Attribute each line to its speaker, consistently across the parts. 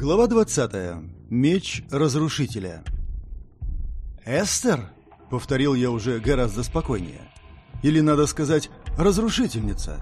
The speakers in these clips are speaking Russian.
Speaker 1: Глава 20. Меч разрушителя. «Эстер?» — повторил я уже гораздо спокойнее. «Или, надо сказать, разрушительница?»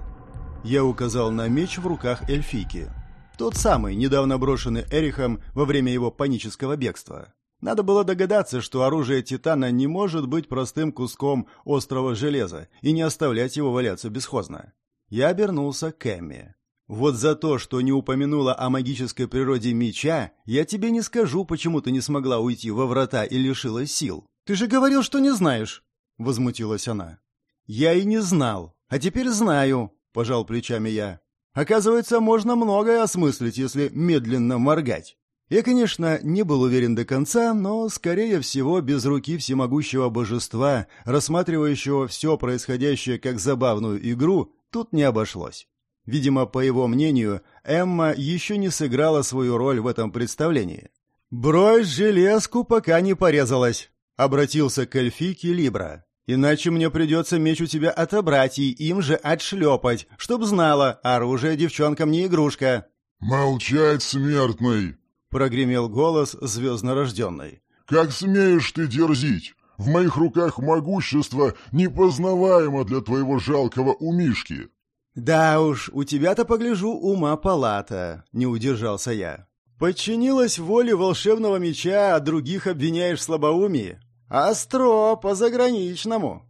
Speaker 1: Я указал на меч в руках эльфийки. Тот самый, недавно брошенный Эрихом во время его панического бегства. Надо было догадаться, что оружие Титана не может быть простым куском острого железа и не оставлять его валяться бесхозно. Я обернулся к Эмме. Вот за то, что не упомянула о магической природе меча, я тебе не скажу, почему ты не смогла уйти во врата и лишилась сил. Ты же говорил, что не знаешь, возмутилась она. Я и не знал, а теперь знаю, пожал плечами я. Оказывается, можно многое осмыслить, если медленно моргать. Я, конечно, не был уверен до конца, но, скорее всего, без руки всемогущего божества, рассматривающего все происходящее как забавную игру, тут не обошлось. Видимо, по его мнению, Эмма еще не сыграла свою роль в этом представлении. «Брось железку, пока не порезалась», — обратился к эльфике Либра. «Иначе мне придется меч у тебя отобрать и им же отшлепать, чтоб знала, оружие девчонкам не игрушка».
Speaker 2: «Молчать, смертный!»
Speaker 1: — прогремел голос звезднорожденной.
Speaker 2: «Как смеешь ты дерзить? В моих руках могущество непознаваемо для твоего жалкого умишки.
Speaker 1: «Да уж, у тебя-то, погляжу, ума палата», — не удержался я. «Подчинилась воле волшебного меча, а других обвиняешь в слабоумии? Остро, по-заграничному».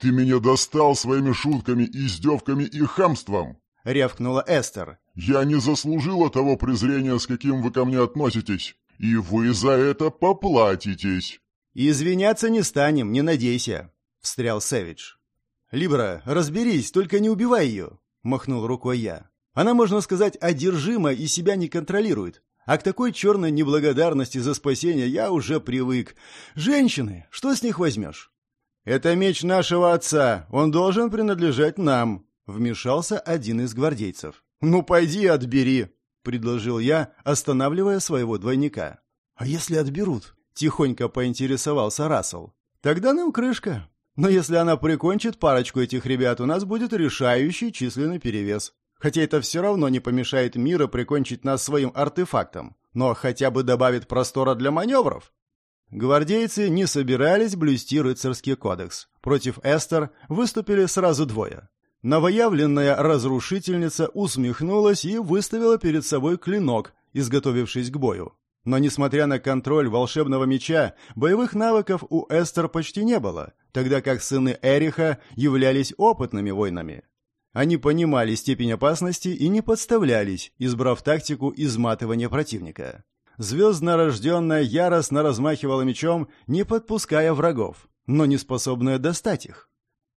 Speaker 2: «Ты меня достал своими шутками, издевками и хамством!»
Speaker 1: — рявкнула Эстер.
Speaker 2: «Я не заслужила того презрения, с каким вы ко мне относитесь, и вы за это поплатитесь!»
Speaker 1: «Извиняться не станем, не надейся», — встрял Сэвидж. «Либра, разберись, только не убивай ее!» — махнул рукой я. «Она, можно сказать, одержима и себя не контролирует. А к такой черной неблагодарности за спасение я уже привык. Женщины, что с них возьмешь?» «Это меч нашего отца, он должен принадлежать нам», — вмешался один из гвардейцев. «Ну, пойди отбери», — предложил я, останавливая своего двойника. «А если отберут?» — тихонько поинтересовался Рассел. «Тогда нам крышка. Но если она прикончит парочку этих ребят, у нас будет решающий численный перевес. Хотя это все равно не помешает мира прикончить нас своим артефактом, но хотя бы добавит простора для маневров. Гвардейцы не собирались блюсти рыцарский кодекс. Против Эстер выступили сразу двое. Новоявленная разрушительница усмехнулась и выставила перед собой клинок, изготовившись к бою. Но, несмотря на контроль волшебного меча, боевых навыков у Эстер почти не было, тогда как сыны Эриха являлись опытными воинами. Они понимали степень опасности и не подставлялись, избрав тактику изматывания противника. Звездно рожденная яростно размахивала мечом, не подпуская врагов, но не способная достать их.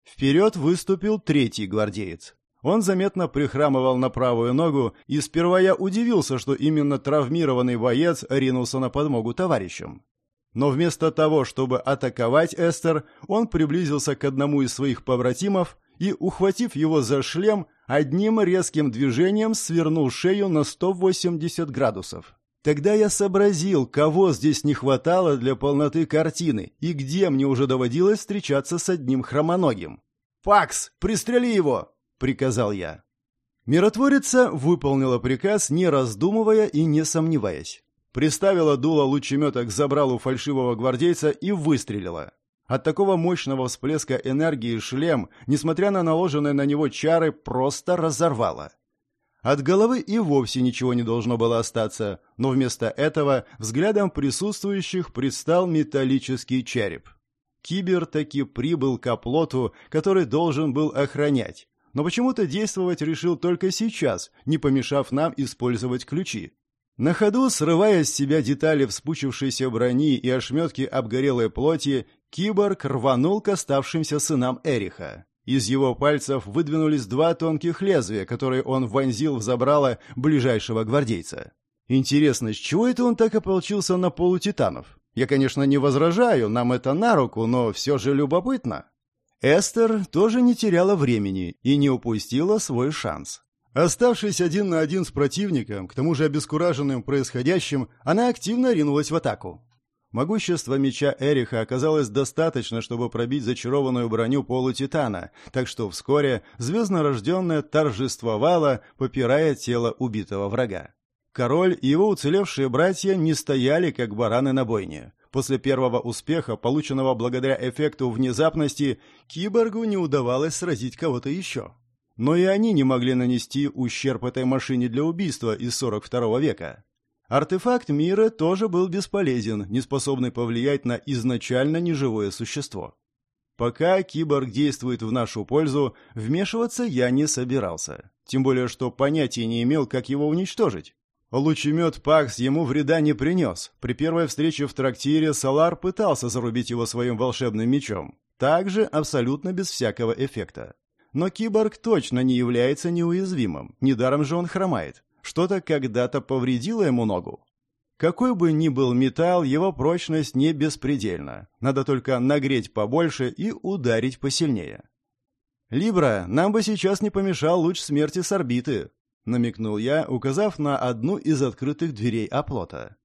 Speaker 1: Вперед выступил третий гвардеец. Он заметно прихрамывал на правую ногу, и сперва я удивился, что именно травмированный боец ринулся на подмогу товарищам. Но вместо того, чтобы атаковать Эстер, он приблизился к одному из своих побратимов и, ухватив его за шлем, одним резким движением свернул шею на 180 градусов. Тогда я сообразил, кого здесь не хватало для полноты картины и где мне уже доводилось встречаться с одним хромоногим. «Пакс, пристрели его!» Приказал я. Миротворица выполнила приказ, не раздумывая и не сомневаясь. Приставила дуло лучемета к забралу фальшивого гвардейца и выстрелила. От такого мощного всплеска энергии шлем, несмотря на наложенные на него чары, просто разорвало. От головы и вовсе ничего не должно было остаться, но вместо этого взглядом присутствующих предстал металлический череп. Кибер таки прибыл к оплоту, который должен был охранять, но почему-то действовать решил только сейчас, не помешав нам использовать ключи. На ходу, срывая с себя детали вспучившейся брони и ошметки обгорелой плоти, киборг рванул к оставшимся сынам Эриха. Из его пальцев выдвинулись два тонких лезвия, которые он вонзил в забрало ближайшего гвардейца. Интересно, с чего это он так ополчился на полутитанов? Я, конечно, не возражаю, нам это на руку, но все же любопытно. Эстер тоже не теряла времени и не упустила свой шанс. Оставшись один на один с противником, к тому же обескураженным происходящим, она активно ринулась в атаку. Могущество меча Эриха оказалось достаточно, чтобы пробить зачарованную броню полутитана, так что вскоре звездно рожденная торжествовала, попирая тело убитого врага. Король и его уцелевшие братья не стояли, как бараны на бойне. После первого успеха, полученного благодаря эффекту внезапности, киборгу не удавалось сразить кого-то еще. Но и они не могли нанести ущерб этой машине для убийства из 42 века. Артефакт мира тоже был бесполезен, не способный повлиять на изначально неживое существо. Пока киборг действует в нашу пользу, вмешиваться я не собирался. Тем более, что понятия не имел, как его уничтожить. Лучемет Пакс ему вреда не принес. При первой встрече в трактире Салар пытался зарубить его своим волшебным мечом. Также абсолютно без всякого эффекта. Но киборг точно не является неуязвимым. Недаром же он хромает. Что-то когда-то повредило ему ногу. Какой бы ни был металл, его прочность не беспредельна. Надо только нагреть побольше и ударить посильнее. «Либра, нам бы сейчас не помешал луч смерти с орбиты», — намекнул я, указав на одну из открытых дверей оплота.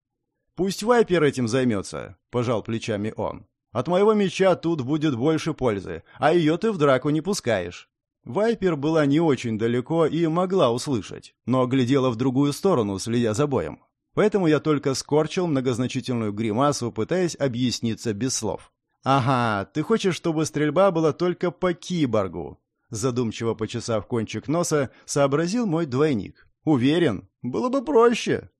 Speaker 1: «Пусть Вайпер этим займется», — пожал плечами он. «От моего меча тут будет больше пользы, а ее ты в драку не пускаешь». Вайпер была не очень далеко и могла услышать, но глядела в другую сторону, следя за боем. Поэтому я только скорчил многозначительную гримасу, пытаясь объясниться без слов. «Ага, ты хочешь, чтобы стрельба была только по киборгу?» Задумчиво почесав кончик носа, сообразил мой двойник. «Уверен, было бы проще».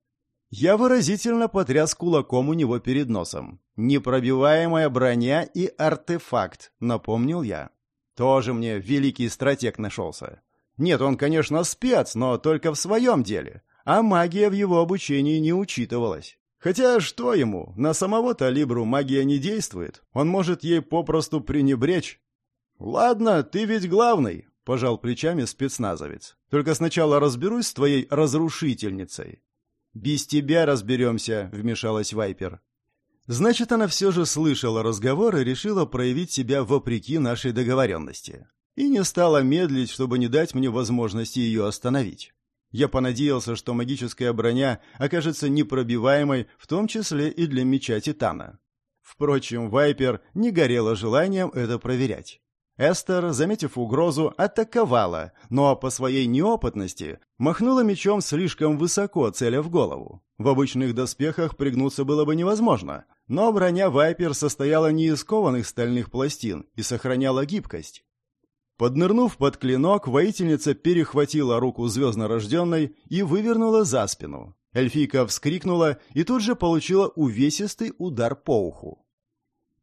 Speaker 1: Я выразительно потряс кулаком у него перед носом. «Непробиваемая броня и артефакт», — напомнил я. Тоже мне великий стратег нашелся. Нет, он, конечно, спец, но только в своем деле. А магия в его обучении не учитывалась. Хотя что ему? На самого-то Либру магия не действует. Он может ей попросту пренебречь. «Ладно, ты ведь главный», — пожал плечами спецназовец. «Только сначала разберусь с твоей разрушительницей». «Без тебя разберемся», — вмешалась Вайпер. Значит, она все же слышала разговор и решила проявить себя вопреки нашей договоренности. И не стала медлить, чтобы не дать мне возможности ее остановить. Я понадеялся, что магическая броня окажется непробиваемой, в том числе и для меча Титана. Впрочем, Вайпер не горела желанием это проверять. Эстер, заметив угрозу, атаковала, но по своей неопытности махнула мечом слишком высоко, целя в голову. В обычных доспехах пригнуться было бы невозможно, но броня Вайпер состояла не из кованых стальных пластин и сохраняла гибкость. Поднырнув под клинок, воительница перехватила руку звезднорожденной и вывернула за спину. Эльфийка вскрикнула и тут же получила увесистый удар по уху.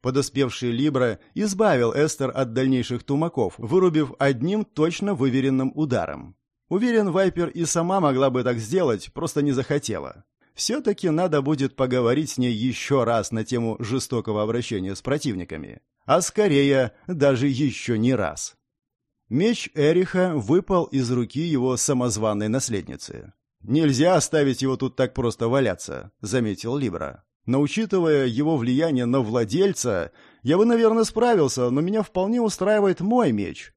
Speaker 1: Подоспевший Либра избавил Эстер от дальнейших тумаков, вырубив одним точно выверенным ударом. Уверен, Вайпер и сама могла бы так сделать, просто не захотела. Все-таки надо будет поговорить с ней еще раз на тему жестокого обращения с противниками. А скорее, даже еще не раз. Меч Эриха выпал из руки его самозваной наследницы. «Нельзя оставить его тут так просто валяться», — заметил Либра. Но учитывая его влияние на владельца, я бы, наверное, справился, но меня вполне устраивает мой меч.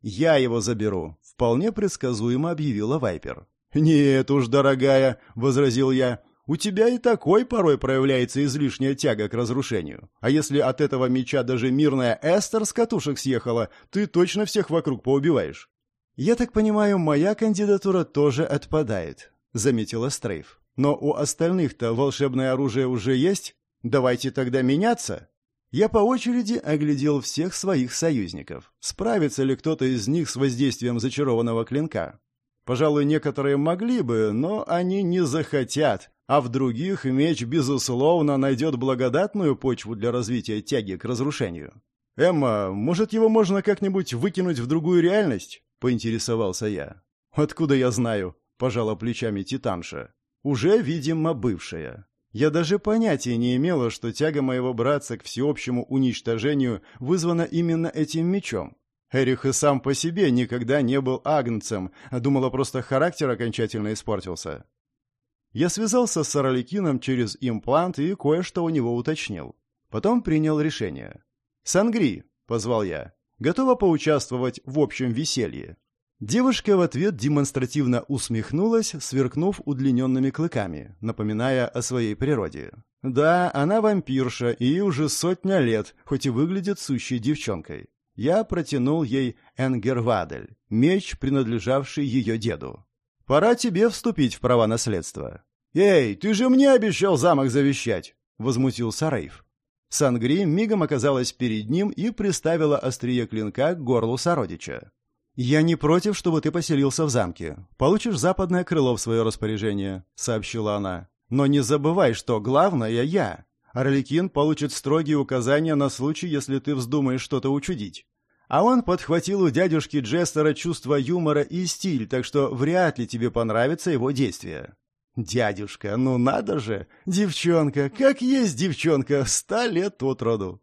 Speaker 1: Я его заберу, вполне предсказуемо объявила Вайпер. Нет уж, дорогая, возразил я. У тебя и такой порой проявляется излишняя тяга к разрушению. А если от этого меча даже мирная Эстер с катушек съехала, ты точно всех вокруг поубиваешь. Я так понимаю, моя кандидатура тоже отпадает, заметила Стрейф. Но у остальных-то волшебное оружие уже есть? Давайте тогда меняться. Я по очереди оглядел всех своих союзников. Справится ли кто-то из них с воздействием зачарованного клинка? Пожалуй, некоторые могли бы, но они не захотят, а в других меч, безусловно, найдет благодатную почву для развития тяги к разрушению. «Эмма, может, его можно как-нибудь выкинуть в другую реальность?» — поинтересовался я. «Откуда я знаю?» — пожала плечами Титанша. Уже, видимо, бывшая. Я даже понятия не имела, что тяга моего братца к всеобщему уничтожению вызвана именно этим мечом. Эрих и сам по себе никогда не был агнцем, а думала, просто характер окончательно испортился. Я связался с Араликином через имплант и кое-что у него уточнил. Потом принял решение. «Сангри», — позвал я, — «готова поучаствовать в общем веселье». Девушка в ответ демонстративно усмехнулась, сверкнув удлиненными клыками, напоминая о своей природе. Да, она вампирша, и уже сотня лет, хоть и выглядит сущей девчонкой. Я протянул ей Энгервадель, меч, принадлежавший ее деду. Пора тебе вступить в права наследства. «Эй, ты же мне обещал замок завещать!» — возмутился Рейв. Сангри мигом оказалась перед ним и приставила острие клинка к горлу сородича. «Я не против, чтобы ты поселился в замке. Получишь западное крыло в свое распоряжение», — сообщила она. «Но не забывай, что главное я. Орликин получит строгие указания на случай, если ты вздумаешь что-то учудить. А он подхватил у дядюшки Джестера чувство юмора и стиль, так что вряд ли тебе понравится его действие. Дядюшка, ну надо же! Девчонка, как есть девчонка, ста лет от роду.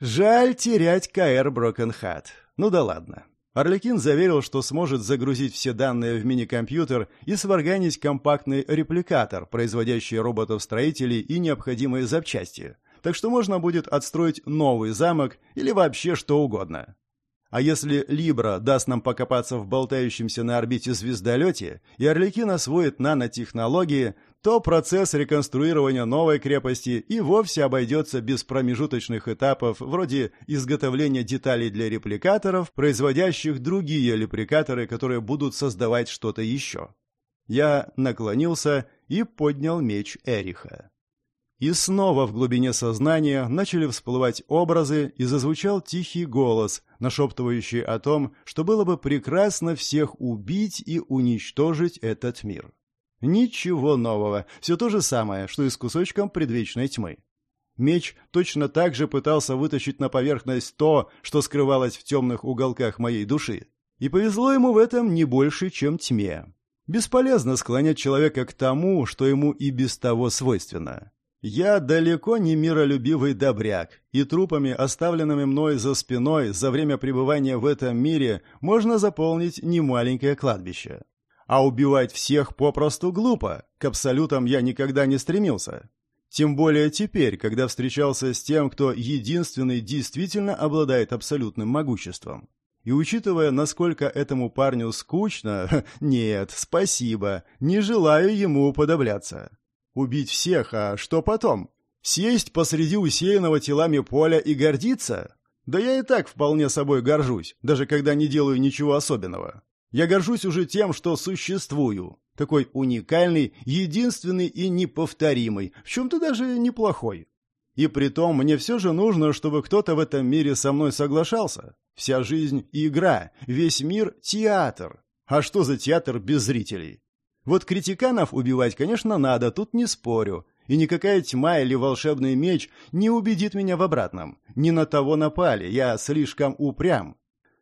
Speaker 1: Жаль терять КР Брокенхат. Ну да ладно. Орликин заверил, что сможет загрузить все данные в мини-компьютер и сварганить компактный репликатор, производящий роботов-строителей и необходимые запчасти, так что можно будет отстроить новый замок или вообще что угодно. А если Либра даст нам покопаться в болтающемся на орбите звездолете, и Орликин освоит нанотехнологии, то процесс реконструирования новой крепости и вовсе обойдется без промежуточных этапов вроде изготовления деталей для репликаторов, производящих другие репликаторы, которые будут создавать что-то еще. Я наклонился и поднял меч Эриха. И снова в глубине сознания начали всплывать образы, и зазвучал тихий голос, нашептывающий о том, что было бы прекрасно всех убить и уничтожить этот мир. Ничего нового, все то же самое, что и с кусочком предвечной тьмы. Меч точно так же пытался вытащить на поверхность то, что скрывалось в темных уголках моей души. И повезло ему в этом не больше, чем тьме. Бесполезно склонять человека к тому, что ему и без того свойственно. Я далеко не миролюбивый добряк, и трупами, оставленными мной за спиной за время пребывания в этом мире, можно заполнить немаленькое кладбище. А убивать всех попросту глупо, к абсолютам я никогда не стремился. Тем более теперь, когда встречался с тем, кто единственный действительно обладает абсолютным могуществом. И учитывая, насколько этому парню скучно, нет, спасибо, не желаю ему уподобляться. Убить всех, а что потом? Сесть посреди усеянного телами поля и гордиться? Да я и так вполне собой горжусь, даже когда не делаю ничего особенного. Я горжусь уже тем, что существую. Такой уникальный, единственный и неповторимый, в чем-то даже неплохой. И при том мне все же нужно, чтобы кто-то в этом мире со мной соглашался. Вся жизнь — игра, весь мир — театр. А что за театр без зрителей? Вот критиканов убивать, конечно, надо, тут не спорю. И никакая тьма или волшебный меч не убедит меня в обратном. Не на того напали, я слишком упрям.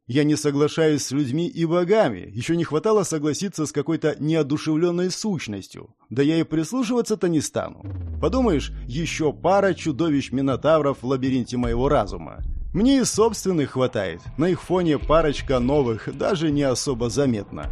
Speaker 1: Я не соглашаюсь с людьми и богами. Еще не хватало согласиться с какой-то неодушевленной сущностью. Да я и прислушиваться-то не стану. Подумаешь, еще пара чудовищ-минотавров в лабиринте моего разума. Мне и собственных хватает. На их фоне парочка новых даже не особо заметна.